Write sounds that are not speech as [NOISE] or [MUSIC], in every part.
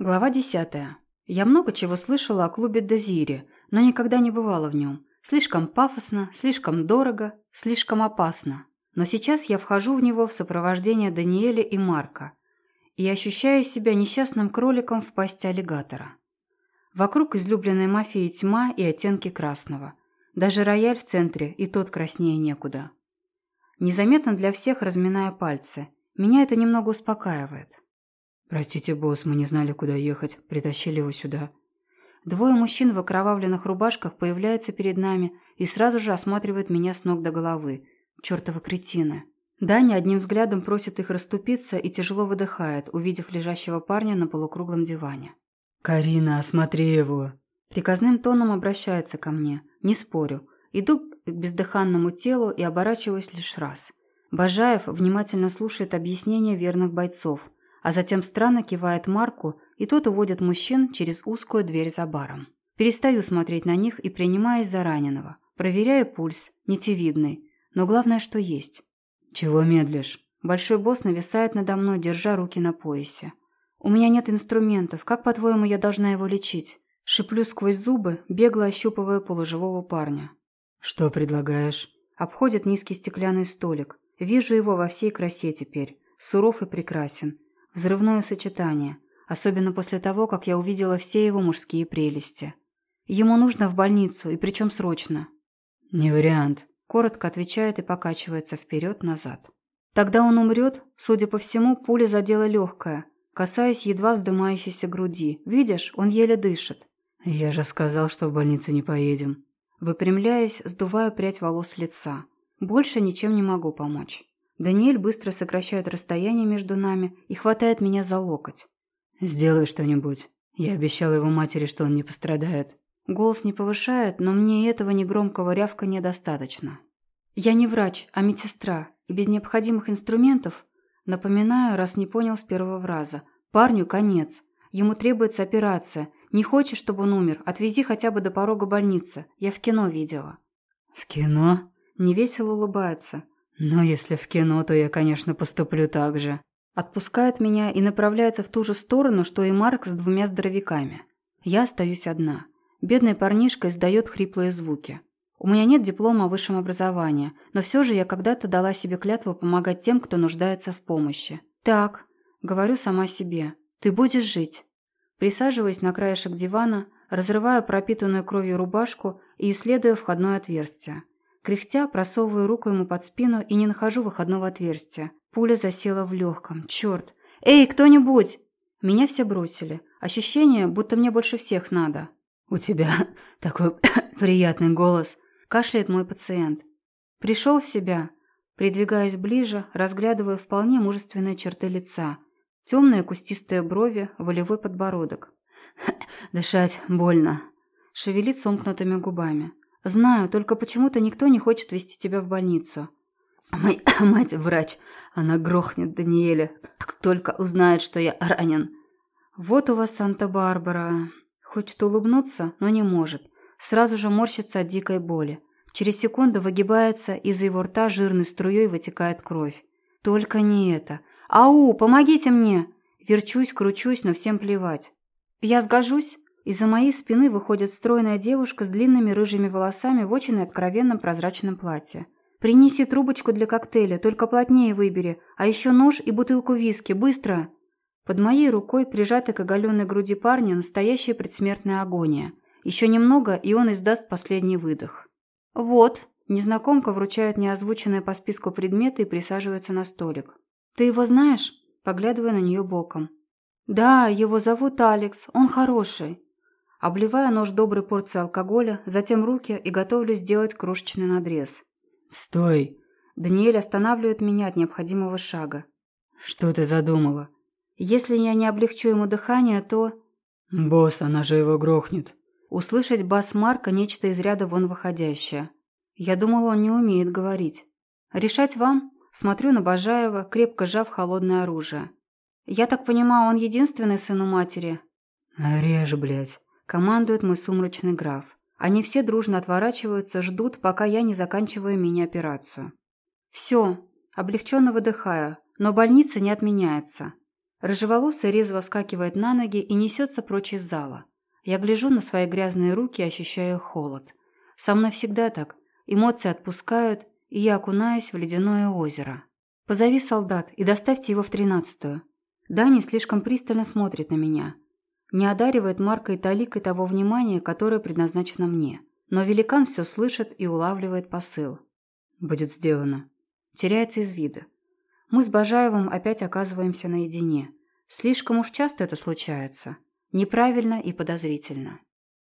Глава десятая. Я много чего слышала о клубе Дезире, но никогда не бывала в нем. Слишком пафосно, слишком дорого, слишком опасно. Но сейчас я вхожу в него в сопровождении Даниэля и Марка и ощущаю себя несчастным кроликом в пасти аллигатора. Вокруг излюбленной мафии тьма и оттенки красного. Даже рояль в центре, и тот краснее некуда. Незаметно для всех разминая пальцы. Меня это немного успокаивает. «Простите, босс, мы не знали, куда ехать. Притащили его сюда». Двое мужчин в окровавленных рубашках появляются перед нами и сразу же осматривают меня с ног до головы. Чёртовы кретины. Даня одним взглядом просит их расступиться и тяжело выдыхает, увидев лежащего парня на полукруглом диване. «Карина, осмотри его!» Приказным тоном обращается ко мне. Не спорю. Иду к бездыханному телу и оборачиваюсь лишь раз. Бажаев внимательно слушает объяснения верных бойцов – а затем странно кивает Марку, и тот уводит мужчин через узкую дверь за баром. Перестаю смотреть на них и принимаюсь за раненого. Проверяю пульс, нитевидный, но главное, что есть. «Чего медлишь?» Большой босс нависает надо мной, держа руки на поясе. «У меня нет инструментов. Как, по-твоему, я должна его лечить?» Шиплю сквозь зубы, бегло ощупывая полуживого парня. «Что предлагаешь?» Обходит низкий стеклянный столик. Вижу его во всей красе теперь. Суров и прекрасен. Взрывное сочетание, особенно после того, как я увидела все его мужские прелести. Ему нужно в больницу, и причем срочно. «Не вариант», – коротко отвечает и покачивается вперед-назад. Тогда он умрет, судя по всему, пуля задела легкое, касаясь едва вздымающейся груди. Видишь, он еле дышит. «Я же сказал, что в больницу не поедем». Выпрямляясь, сдувая прядь волос с лица. Больше ничем не могу помочь. Даниэль быстро сокращает расстояние между нами и хватает меня за локоть. «Сделай что-нибудь. Я обещал его матери, что он не пострадает». Голос не повышает, но мне этого негромкого рявка недостаточно. Я не врач, а медсестра, и без необходимых инструментов, напоминаю, раз не понял с первого раза, парню конец. Ему требуется операция. Не хочешь, чтобы он умер? Отвези хотя бы до порога больницы. Я в кино видела. В кино? Невесело улыбается. Но если в кино, то я, конечно, поступлю так же. Отпускает меня и направляется в ту же сторону, что и Марк с двумя здоровяками. Я остаюсь одна. Бедный парнишка издает хриплые звуки. У меня нет диплома о высшем образовании, но все же я когда-то дала себе клятву помогать тем, кто нуждается в помощи. Так, говорю сама себе, ты будешь жить. Присаживаясь на краешек дивана, разрываю пропитанную кровью рубашку и исследую входное отверстие. Кряхтя, просовываю руку ему под спину и не нахожу выходного отверстия. Пуля засела в легком. Черт! Эй, кто-нибудь! Меня все бросили. Ощущение, будто мне больше всех надо. «У тебя [LAUGHS] такой [COUGHS] приятный голос», – кашляет мой пациент. Пришел в себя, придвигаясь ближе, разглядывая вполне мужественные черты лица. Темные кустистые брови, волевой подбородок. [COUGHS] «Дышать больно», – шевелит сомкнутыми губами. «Знаю, только почему-то никто не хочет вести тебя в больницу». Моя [COUGHS] мать врач. Она грохнет Даниэля, как только узнает, что я ранен. Вот у вас Санта-Барбара. Хочет улыбнуться, но не может. Сразу же морщится от дикой боли. Через секунду выгибается, из его рта жирной струей вытекает кровь. Только не это. «Ау, помогите мне!» Верчусь, кручусь, но всем плевать. «Я сгожусь?» Из-за моей спины выходит стройная девушка с длинными рыжими волосами в очень откровенном прозрачном платье. «Принеси трубочку для коктейля, только плотнее выбери, а еще нож и бутылку виски, быстро!» Под моей рукой, прижатой к оголенной груди парня, настоящая предсмертная агония. Еще немного, и он издаст последний выдох. «Вот», – незнакомка вручает неозвученные по списку предметы и присаживается на столик. «Ты его знаешь?» – поглядывая на нее боком. «Да, его зовут Алекс, он хороший. Обливая нож доброй порцией алкоголя, затем руки и готовлю сделать крошечный надрез. «Стой!» Даниэль останавливает меня от необходимого шага. «Что ты задумала?» «Если я не облегчу ему дыхание, то...» «Босс, она же его грохнет!» Услышать бас Марка нечто из ряда вон выходящее. Я думала, он не умеет говорить. «Решать вам?» Смотрю на Бажаева, крепко сжав холодное оружие. «Я так понимаю, он единственный сын у матери?» «Режь, блядь!» Командует мой сумрачный граф. Они все дружно отворачиваются, ждут, пока я не заканчиваю мини-операцию. Все, облегченно выдыхаю, но больница не отменяется. Рыжеволосый резво вскакивает на ноги и несется прочь из зала. Я гляжу на свои грязные руки и ощущаю холод. Со мной всегда так. Эмоции отпускают, и я окунаюсь в ледяное озеро. Позови солдат и доставьте его в тринадцатую. Дани слишком пристально смотрит на меня. Не одаривает Марка и Таликой того внимания, которое предназначено мне. Но великан все слышит и улавливает посыл. «Будет сделано». Теряется из вида. Мы с Бажаевым опять оказываемся наедине. Слишком уж часто это случается. Неправильно и подозрительно.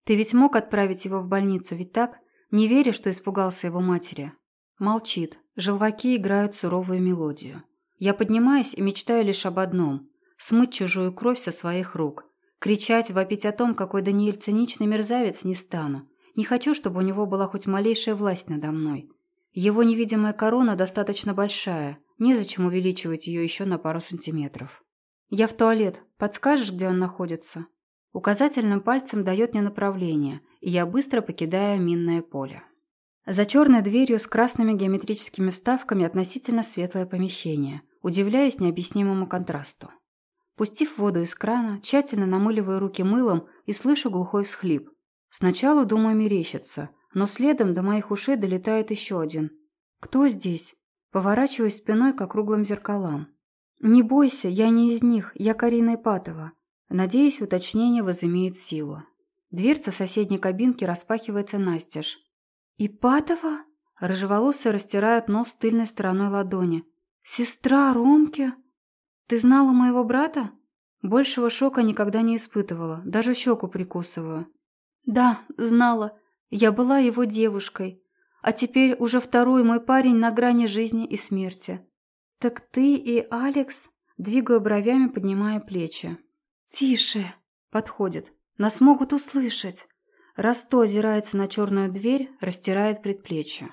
Ты ведь мог отправить его в больницу, ведь так? Не веря, что испугался его матери. Молчит. Желваки играют суровую мелодию. Я поднимаюсь и мечтаю лишь об одном – смыть чужую кровь со своих рук. Кричать, вопить о том, какой Даниэль циничный мерзавец, не стану. Не хочу, чтобы у него была хоть малейшая власть надо мной. Его невидимая корона достаточно большая, незачем увеличивать ее еще на пару сантиметров. «Я в туалет. Подскажешь, где он находится?» Указательным пальцем дает мне направление, и я быстро покидаю минное поле. За черной дверью с красными геометрическими вставками относительно светлое помещение. Удивляюсь необъяснимому контрасту. Пустив воду из крана, тщательно намыливаю руки мылом и слышу глухой всхлип. Сначала думаю мерещится, но следом до моих ушей долетает еще один. «Кто здесь?» Поворачиваюсь спиной к округлым зеркалам. «Не бойся, я не из них, я Карина Ипатова». Надеюсь, уточнение возымеет силу. Дверца соседней кабинки распахивается настежь. «Ипатова?» Рыжеволосая растирает нос тыльной стороной ладони. «Сестра Ромки? Ты знала моего брата?» Большего шока никогда не испытывала, даже щеку прикусываю. «Да, знала. Я была его девушкой. А теперь уже второй мой парень на грани жизни и смерти. «Так ты и Алекс?» Двигаю бровями, поднимая плечи. «Тише!» Подходит. «Нас могут услышать!» Расто озирается на черную дверь, растирает предплечье.